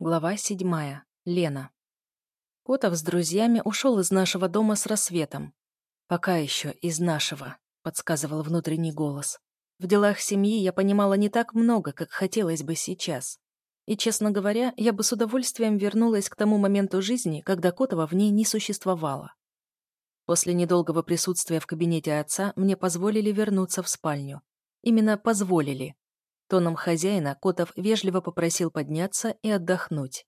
Глава седьмая. Лена. Котов с друзьями ушел из нашего дома с рассветом. «Пока еще из нашего», — подсказывал внутренний голос. В делах семьи я понимала не так много, как хотелось бы сейчас. И, честно говоря, я бы с удовольствием вернулась к тому моменту жизни, когда Котова в ней не существовало. После недолгого присутствия в кабинете отца мне позволили вернуться в спальню. Именно позволили. Тоном хозяина Котов вежливо попросил подняться и отдохнуть.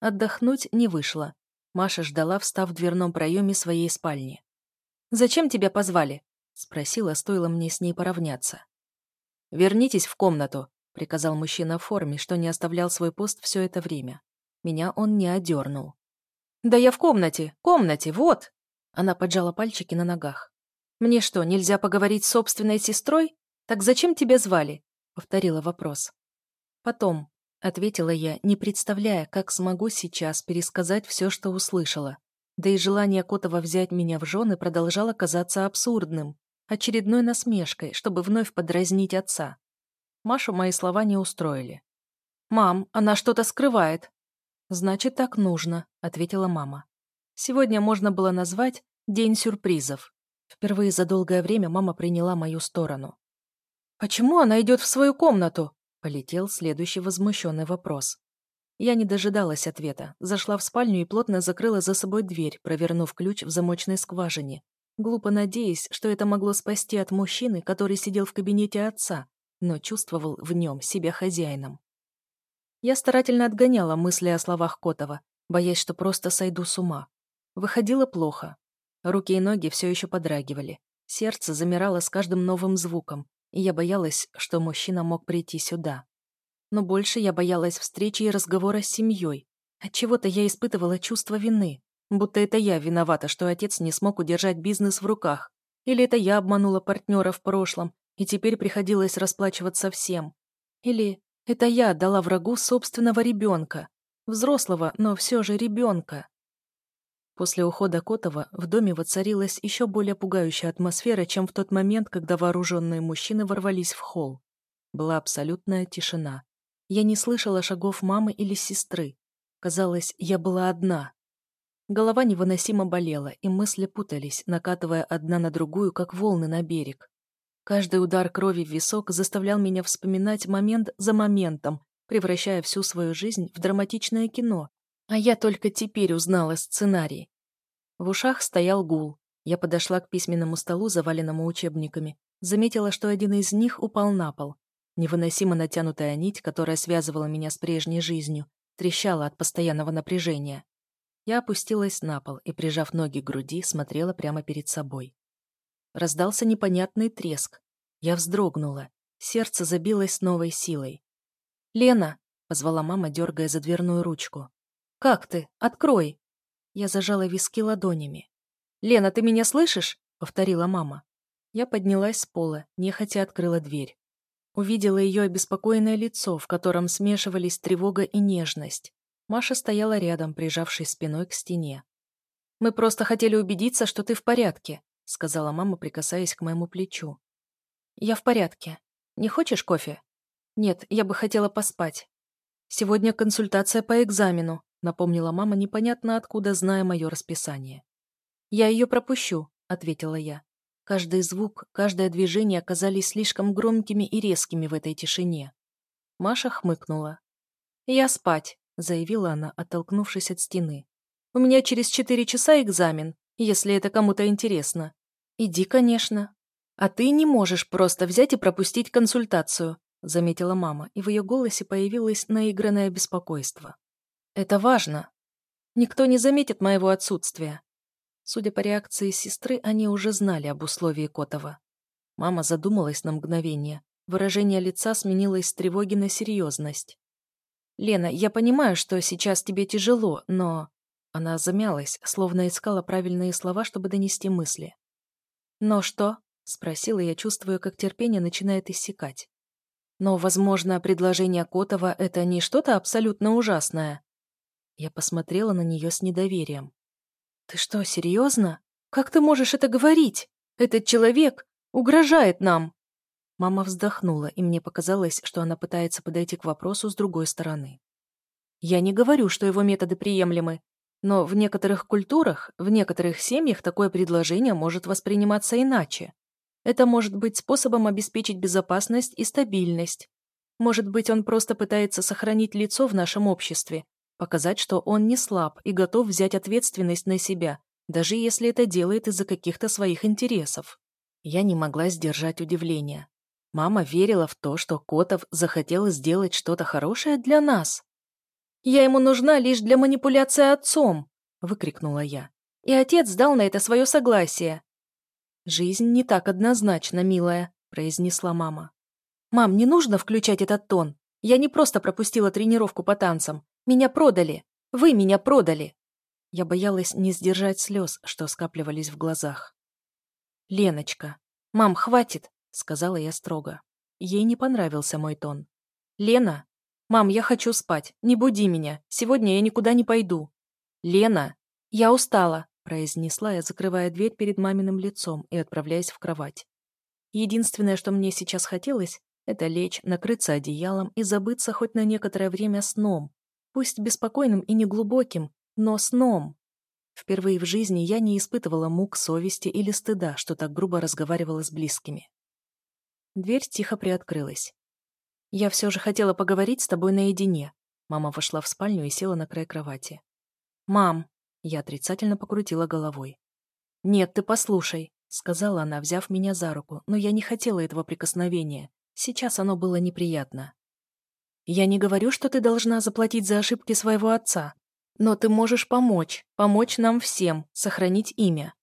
Отдохнуть не вышло. Маша ждала, встав в дверном проеме своей спальни. «Зачем тебя позвали?» — спросила, стоило мне с ней поравняться. «Вернитесь в комнату», — приказал мужчина в форме, что не оставлял свой пост все это время. Меня он не одернул. «Да я в комнате, комнате, вот!» Она поджала пальчики на ногах. «Мне что, нельзя поговорить с собственной сестрой? Так зачем тебя звали? Повторила вопрос. «Потом», — ответила я, не представляя, как смогу сейчас пересказать все, что услышала. Да и желание Котова взять меня в жены продолжало казаться абсурдным, очередной насмешкой, чтобы вновь подразнить отца. Машу мои слова не устроили. «Мам, она что-то скрывает». «Значит, так нужно», — ответила мама. Сегодня можно было назвать «День сюрпризов». Впервые за долгое время мама приняла мою сторону. «Почему она идет в свою комнату?» — полетел следующий возмущенный вопрос. Я не дожидалась ответа, зашла в спальню и плотно закрыла за собой дверь, провернув ключ в замочной скважине, глупо надеясь, что это могло спасти от мужчины, который сидел в кабинете отца, но чувствовал в нем себя хозяином. Я старательно отгоняла мысли о словах Котова, боясь, что просто сойду с ума. Выходило плохо. Руки и ноги все еще подрагивали. Сердце замирало с каждым новым звуком, и я боялась, что мужчина мог прийти сюда. Но больше я боялась встречи и разговора с семьей. Отчего-то я испытывала чувство вины, будто это я виновата, что отец не смог удержать бизнес в руках. Или это я обманула партнера в прошлом, и теперь приходилось расплачиваться всем. Или это я отдала врагу собственного ребенка. Взрослого, но все же ребенка. После ухода Котова в доме воцарилась еще более пугающая атмосфера, чем в тот момент, когда вооруженные мужчины ворвались в холл. Была абсолютная тишина. Я не слышала шагов мамы или сестры. Казалось, я была одна. Голова невыносимо болела, и мысли путались, накатывая одна на другую, как волны на берег. Каждый удар крови в висок заставлял меня вспоминать момент за моментом, превращая всю свою жизнь в драматичное кино, а я только теперь узнала сценарий. В ушах стоял гул. Я подошла к письменному столу, заваленному учебниками. Заметила, что один из них упал на пол. Невыносимо натянутая нить, которая связывала меня с прежней жизнью, трещала от постоянного напряжения. Я опустилась на пол и, прижав ноги к груди, смотрела прямо перед собой. Раздался непонятный треск. Я вздрогнула. Сердце забилось новой силой. «Лена!» — позвала мама, дергая за дверную ручку. «Как ты? Открой!» Я зажала виски ладонями. «Лена, ты меня слышишь?» — повторила мама. Я поднялась с пола, нехотя открыла дверь. Увидела ее обеспокоенное лицо, в котором смешивались тревога и нежность. Маша стояла рядом, прижавшись спиной к стене. «Мы просто хотели убедиться, что ты в порядке», — сказала мама, прикасаясь к моему плечу. «Я в порядке. Не хочешь кофе?» «Нет, я бы хотела поспать. Сегодня консультация по экзамену напомнила мама, непонятно откуда, зная мое расписание. «Я ее пропущу», — ответила я. Каждый звук, каждое движение оказались слишком громкими и резкими в этой тишине. Маша хмыкнула. «Я спать», — заявила она, оттолкнувшись от стены. «У меня через четыре часа экзамен, если это кому-то интересно». «Иди, конечно». «А ты не можешь просто взять и пропустить консультацию», — заметила мама, и в ее голосе появилось наигранное беспокойство. Это важно. Никто не заметит моего отсутствия. Судя по реакции сестры, они уже знали об условии Котова. Мама задумалась на мгновение. Выражение лица сменилось с тревоги на серьезность. «Лена, я понимаю, что сейчас тебе тяжело, но...» Она замялась, словно искала правильные слова, чтобы донести мысли. «Но что?» — спросила я, чувствуя, как терпение начинает иссякать. «Но, возможно, предложение Котова — это не что-то абсолютно ужасное. Я посмотрела на нее с недоверием. «Ты что, серьезно? Как ты можешь это говорить? Этот человек угрожает нам!» Мама вздохнула, и мне показалось, что она пытается подойти к вопросу с другой стороны. Я не говорю, что его методы приемлемы, но в некоторых культурах, в некоторых семьях такое предложение может восприниматься иначе. Это может быть способом обеспечить безопасность и стабильность. Может быть, он просто пытается сохранить лицо в нашем обществе, показать, что он не слаб и готов взять ответственность на себя, даже если это делает из-за каких-то своих интересов. Я не могла сдержать удивление. Мама верила в то, что Котов захотел сделать что-то хорошее для нас. «Я ему нужна лишь для манипуляции отцом!» — выкрикнула я. «И отец дал на это свое согласие!» «Жизнь не так однозначна, милая», — произнесла мама. «Мам, не нужно включать этот тон. Я не просто пропустила тренировку по танцам. Меня продали. Вы меня продали!» Я боялась не сдержать слез, что скапливались в глазах. «Леночка! Мам, хватит!» — сказала я строго. Ей не понравился мой тон. «Лена! Мам, я хочу спать. Не буди меня. Сегодня я никуда не пойду». «Лена! Я устала!» — произнесла я, закрывая дверь перед маминым лицом и отправляясь в кровать. Единственное, что мне сейчас хотелось, это лечь, накрыться одеялом и забыться хоть на некоторое время сном. Пусть беспокойным и неглубоким, но сном. Впервые в жизни я не испытывала мук совести или стыда, что так грубо разговаривала с близкими. Дверь тихо приоткрылась. «Я все же хотела поговорить с тобой наедине». Мама вошла в спальню и села на край кровати. «Мам!» Я отрицательно покрутила головой. «Нет, ты послушай», — сказала она, взяв меня за руку, но я не хотела этого прикосновения. Сейчас оно было неприятно. «Я не говорю, что ты должна заплатить за ошибки своего отца, но ты можешь помочь, помочь нам всем, сохранить имя.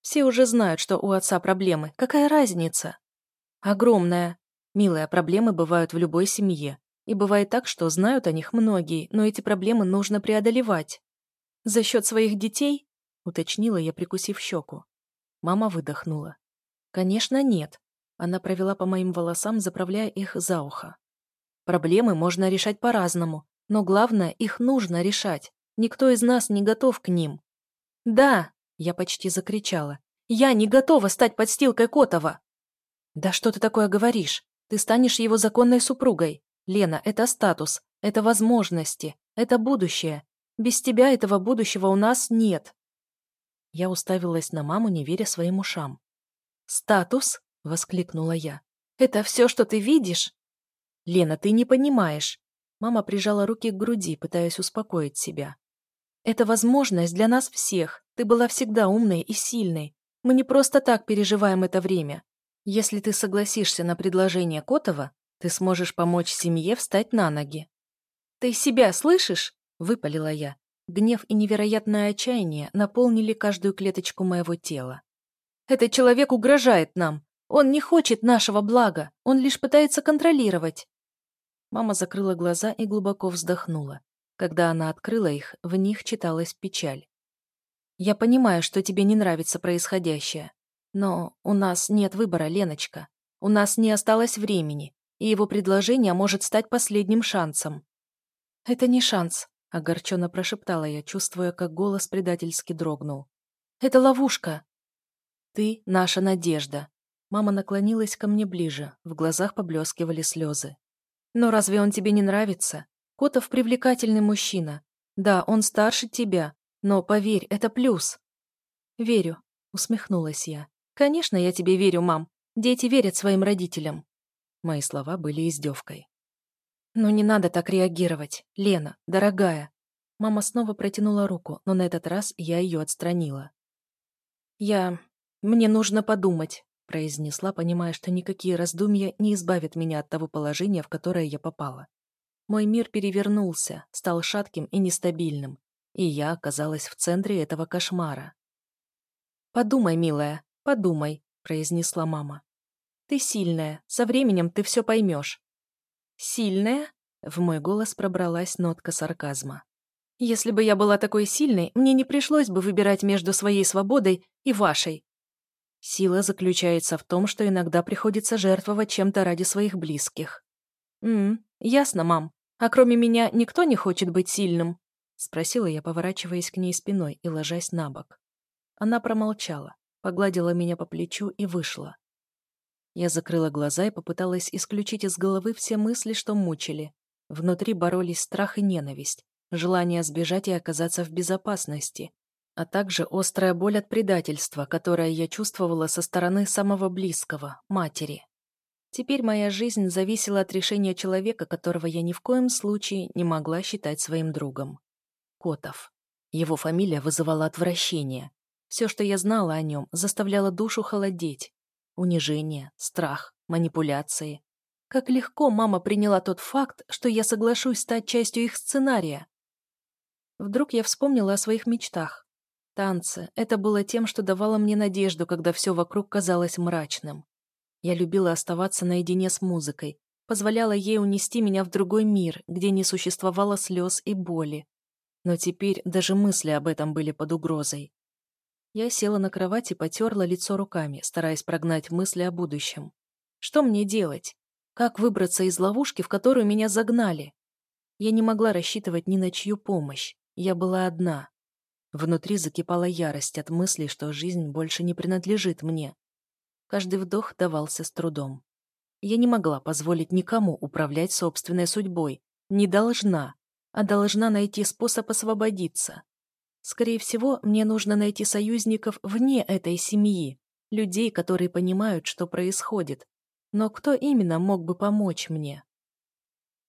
Все уже знают, что у отца проблемы. Какая разница?» Огромная. Милая, проблемы бывают в любой семье. И бывает так, что знают о них многие, но эти проблемы нужно преодолевать. За счет своих детей? Уточнила я, прикусив щеку. Мама выдохнула. Конечно, нет. Она провела по моим волосам, заправляя их за ухо. Проблемы можно решать по-разному, но главное, их нужно решать. Никто из нас не готов к ним. «Да!» — я почти закричала. «Я не готова стать подстилкой Котова!» «Да что ты такое говоришь? Ты станешь его законной супругой. Лена, это статус, это возможности, это будущее. Без тебя этого будущего у нас нет». Я уставилась на маму, не веря своим ушам. «Статус?» — воскликнула я. «Это все, что ты видишь?» «Лена, ты не понимаешь». Мама прижала руки к груди, пытаясь успокоить себя. «Это возможность для нас всех. Ты была всегда умной и сильной. Мы не просто так переживаем это время. Если ты согласишься на предложение Котова, ты сможешь помочь семье встать на ноги. «Ты себя слышишь?» — выпалила я. Гнев и невероятное отчаяние наполнили каждую клеточку моего тела. «Этот человек угрожает нам. Он не хочет нашего блага. Он лишь пытается контролировать». Мама закрыла глаза и глубоко вздохнула. Когда она открыла их, в них читалась печаль. «Я понимаю, что тебе не нравится происходящее. Но у нас нет выбора, Леночка. У нас не осталось времени, и его предложение может стать последним шансом. «Это не шанс», — огорченно прошептала я, чувствуя, как голос предательски дрогнул. «Это ловушка». «Ты — наша надежда». Мама наклонилась ко мне ближе, в глазах поблескивали слезы. «Но разве он тебе не нравится? Котов привлекательный мужчина. Да, он старше тебя, но, поверь, это плюс». «Верю», — усмехнулась я. «Конечно, я тебе верю, мам. Дети верят своим родителям». Мои слова были издевкой. «Ну не надо так реагировать. Лена, дорогая». Мама снова протянула руку, но на этот раз я ее отстранила. «Я... Мне нужно подумать», — произнесла, понимая, что никакие раздумья не избавят меня от того положения, в которое я попала. Мой мир перевернулся, стал шатким и нестабильным, и я оказалась в центре этого кошмара. «Подумай, милая, «Подумай», — произнесла мама. «Ты сильная, со временем ты все поймешь». «Сильная?» — в мой голос пробралась нотка сарказма. «Если бы я была такой сильной, мне не пришлось бы выбирать между своей свободой и вашей. Сила заключается в том, что иногда приходится жертвовать чем-то ради своих близких». «М, ясно, мам. А кроме меня никто не хочет быть сильным?» — спросила я, поворачиваясь к ней спиной и ложась на бок. Она промолчала погладила меня по плечу и вышла. Я закрыла глаза и попыталась исключить из головы все мысли, что мучили. Внутри боролись страх и ненависть, желание сбежать и оказаться в безопасности, а также острая боль от предательства, которое я чувствовала со стороны самого близкого, матери. Теперь моя жизнь зависела от решения человека, которого я ни в коем случае не могла считать своим другом. Котов. Его фамилия вызывала отвращение. Все, что я знала о нем, заставляло душу холодеть. Унижение, страх, манипуляции. Как легко мама приняла тот факт, что я соглашусь стать частью их сценария. Вдруг я вспомнила о своих мечтах. Танцы — это было тем, что давало мне надежду, когда все вокруг казалось мрачным. Я любила оставаться наедине с музыкой, позволяла ей унести меня в другой мир, где не существовало слез и боли. Но теперь даже мысли об этом были под угрозой. Я села на кровать и потерла лицо руками, стараясь прогнать мысли о будущем. Что мне делать? Как выбраться из ловушки, в которую меня загнали? Я не могла рассчитывать ни на чью помощь. Я была одна. Внутри закипала ярость от мысли, что жизнь больше не принадлежит мне. Каждый вдох давался с трудом. Я не могла позволить никому управлять собственной судьбой. Не должна, а должна найти способ освободиться. Скорее всего, мне нужно найти союзников вне этой семьи, людей, которые понимают, что происходит. Но кто именно мог бы помочь мне?